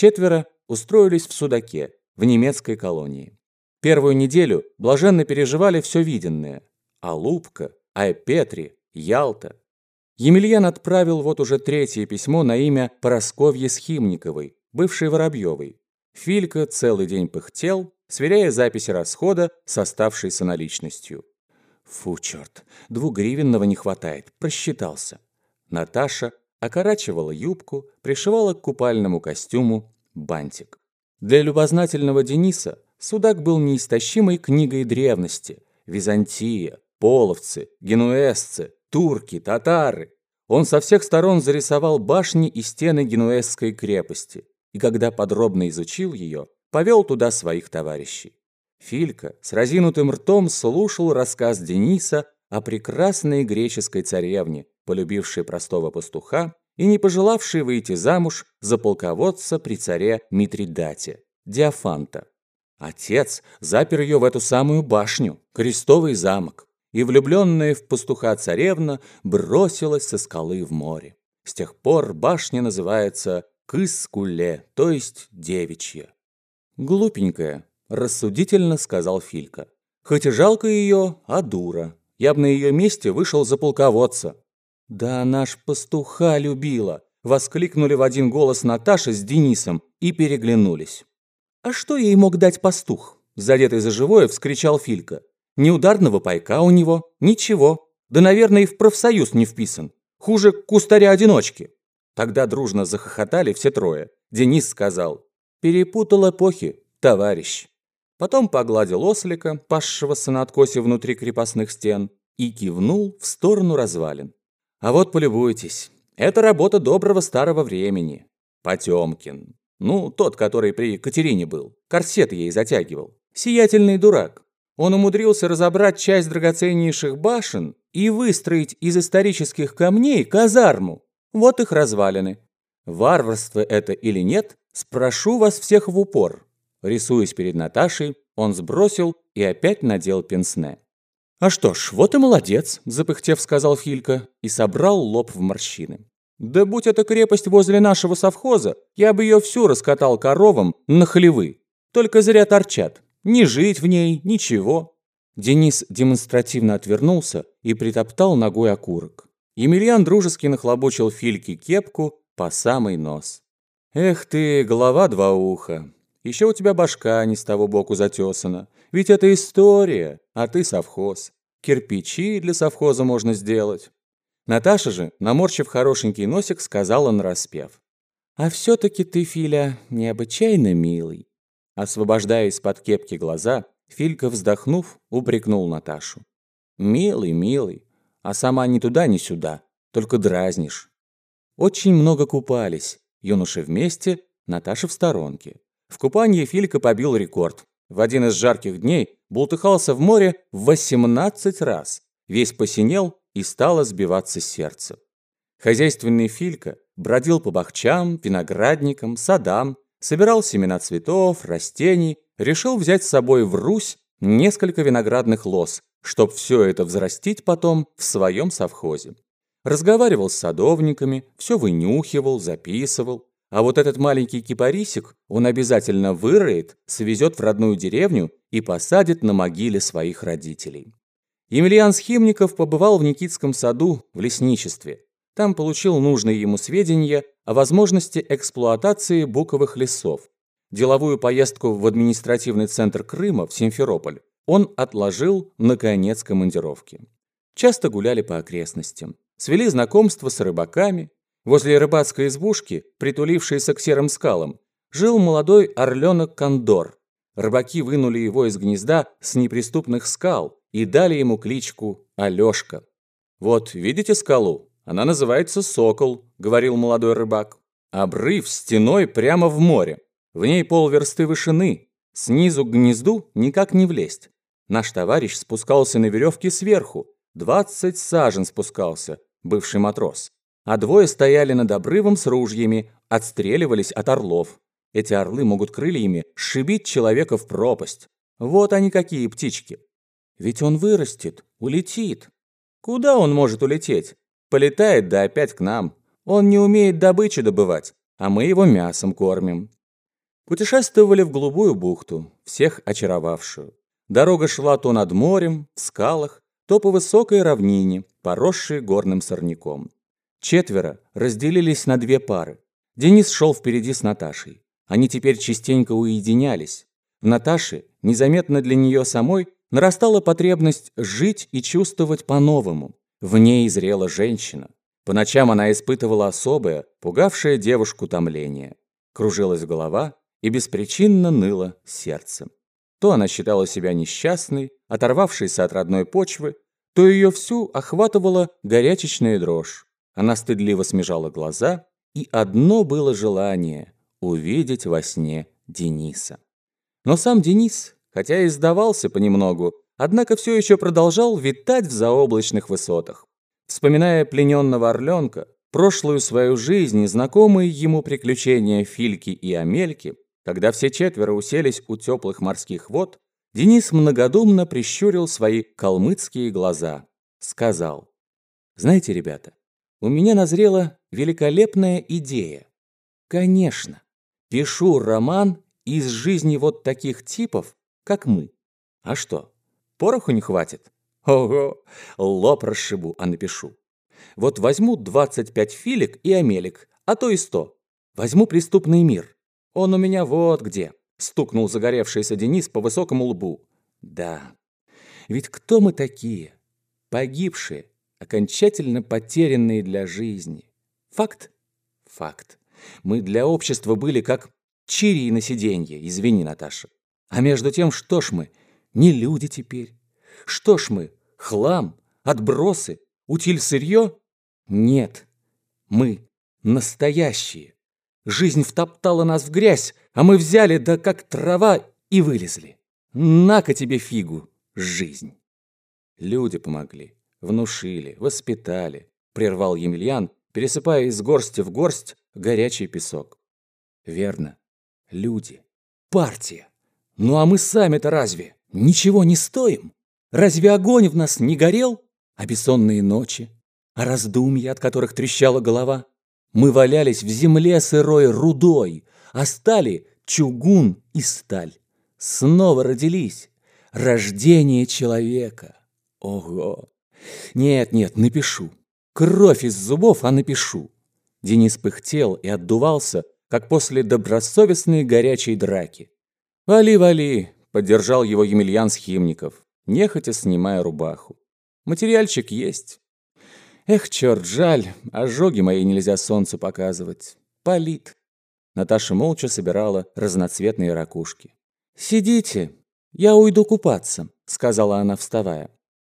четверо устроились в Судаке, в немецкой колонии. Первую неделю блаженно переживали все виденное. Алупка, Айпетри, Ялта. Емельян отправил вот уже третье письмо на имя Поросковьи Схимниковой, бывшей Воробьевой. Филька целый день пыхтел, сверяя записи расхода с оставшейся наличностью. Фу, черт, двугривенного не хватает, просчитался. Наташа окорачивала юбку, пришивала к купальному костюму бантик. Для любознательного Дениса судак был неистощимой книгой древности. Византия, половцы, генуэзцы, турки, татары. Он со всех сторон зарисовал башни и стены генуэзской крепости. И когда подробно изучил ее, повел туда своих товарищей. Филька с разинутым ртом слушал рассказ Дениса о прекрасной греческой царевне, полюбившей простого пастуха и не пожелавшей выйти замуж за полководца при царе Митридате, Диафанта. Отец запер ее в эту самую башню, крестовый замок, и влюбленная в пастуха царевна бросилась со скалы в море. С тех пор башня называется Кыскуле, то есть девичья. Глупенькая, рассудительно сказал Филька. Хоть и жалко ее, а дура. Я бы на ее месте вышел за полководца. Да она ж пастуха любила, воскликнули в один голос Наташа с Денисом и переглянулись. А что ей мог дать пастух? Задетый за живое, вскричал Филька. Ни ударного пайка у него, ничего. Да, наверное, и в профсоюз не вписан. Хуже кустаря-одиночки. Тогда дружно захохотали все трое. Денис сказал, «Перепутал эпохи, товарищ». Потом погладил ослика, пасшегося на откосе внутри крепостных стен, и кивнул в сторону развалин. А вот полюбуйтесь, это работа доброго старого времени. Потемкин. Ну, тот, который при Катерине был. Корсет ей затягивал. Сиятельный дурак. Он умудрился разобрать часть драгоценнейших башен и выстроить из исторических камней казарму. Вот их развалины. Варварство это или нет, спрошу вас всех в упор. Рисуясь перед Наташей, он сбросил и опять надел пенсне. «А что ж, вот и молодец», – запыхтев сказал Филька и собрал лоб в морщины. «Да будь эта крепость возле нашего совхоза, я бы ее всю раскатал коровам на хлевы. Только зря торчат. Не жить в ней, ничего». Денис демонстративно отвернулся и притоптал ногой окурок. Емельян дружески нахлобучил Фильке кепку по самый нос. «Эх ты, голова два уха, еще у тебя башка не с того боку затесана. Ведь это история, а ты совхоз. Кирпичи для совхоза можно сделать». Наташа же, наморщив хорошенький носик, сказала нараспев. «А все-таки ты, Филя, необычайно милый». Освобождая из-под кепки глаза, Филька, вздохнув, упрекнул Наташу. «Милый, милый, а сама ни туда, ни сюда, только дразнишь». Очень много купались, юноши вместе, Наташа в сторонке. В купании Филька побил рекорд. В один из жарких дней бултыхался в море 18 раз. Весь посинел и стало сбиваться сердце. Хозяйственный Филька бродил по бахчам, виноградникам, садам, собирал семена цветов, растений, решил взять с собой в Русь несколько виноградных лоз, чтоб все это взрастить потом в своем совхозе. Разговаривал с садовниками, все вынюхивал, записывал. А вот этот маленький кипарисик он обязательно выроет, свезет в родную деревню и посадит на могиле своих родителей. Емельян Схимников побывал в Никитском саду в лесничестве. Там получил нужные ему сведения о возможности эксплуатации буковых лесов. Деловую поездку в административный центр Крыма, в Симферополь, он отложил на конец командировки. Часто гуляли по окрестностям, свели знакомство с рыбаками, Возле рыбацкой избушки, притулившейся к серым скалам, жил молодой орленок Кондор. Рыбаки вынули его из гнезда с неприступных скал и дали ему кличку Алешка. «Вот, видите скалу? Она называется Сокол», — говорил молодой рыбак. «Обрыв стеной прямо в море. В ней полверсты вышины. Снизу к гнезду никак не влезть. Наш товарищ спускался на веревке сверху. Двадцать сажен спускался, бывший матрос а двое стояли над обрывом с ружьями, отстреливались от орлов. Эти орлы могут крыльями сшибить человека в пропасть. Вот они какие птички. Ведь он вырастет, улетит. Куда он может улететь? Полетает да опять к нам. Он не умеет добычу добывать, а мы его мясом кормим. Путешествовали в Голубую бухту, всех очаровавшую. Дорога шла то над морем, в скалах, то по высокой равнине, поросшей горным сорняком. Четверо разделились на две пары. Денис шел впереди с Наташей. Они теперь частенько уединялись. В Наташе, незаметно для нее самой, нарастала потребность жить и чувствовать по-новому. В ней зрела женщина. По ночам она испытывала особое, пугавшее девушку томление. Кружилась голова и беспричинно ныло сердцем. То она считала себя несчастной, оторвавшейся от родной почвы, то ее всю охватывала горячечная дрожь. Она стыдливо смежала глаза, и одно было желание – увидеть во сне Дениса. Но сам Денис, хотя и сдавался понемногу, однако все еще продолжал витать в заоблачных высотах. Вспоминая плененного орленка, прошлую свою жизнь и знакомые ему приключения Фильки и Амельки, когда все четверо уселись у теплых морских вод, Денис многодумно прищурил свои калмыцкие глаза. Сказал, «Знаете, ребята, у меня назрела великолепная идея. Конечно, пишу роман из жизни вот таких типов, как мы. А что, пороху не хватит? Ого, лоб расшибу, а напишу. Вот возьму 25 филек и амелик, а то и 100. Возьму преступный мир. Он у меня вот где. Стукнул загоревшийся Денис по высокому лбу. Да, ведь кто мы такие? Погибшие, окончательно потерянные для жизни. Факт? Факт. Мы для общества были как чири на сиденье, извини, Наташа. А между тем, что ж мы, не люди теперь? Что ж мы, хлам, отбросы, утиль сырье? Нет, мы настоящие. Жизнь втоптала нас в грязь, а мы взяли, да как трава, и вылезли. На-ка тебе фигу, жизнь. Люди помогли, внушили, воспитали, прервал Емельян, пересыпая из горсти в горсть горячий песок. Верно, люди, партия. Ну а мы сами-то разве ничего не стоим? Разве огонь в нас не горел? А бессонные ночи? А раздумья, от которых трещала голова? Мы валялись в земле сырой рудой, а стали чугун и сталь. Снова родились. Рождение человека. Ого! Нет, нет, напишу. Кровь из зубов, а напишу. Денис пыхтел и отдувался, как после добросовестной горячей драки. «Вали, вали!» — поддержал его Емельян Схимников, нехотя снимая рубаху. «Материальчик есть. Эх, черт, жаль, ожоги мои нельзя солнцу показывать. Полит. Наташа молча собирала разноцветные ракушки. «Сидите, я уйду купаться», — сказала она, вставая.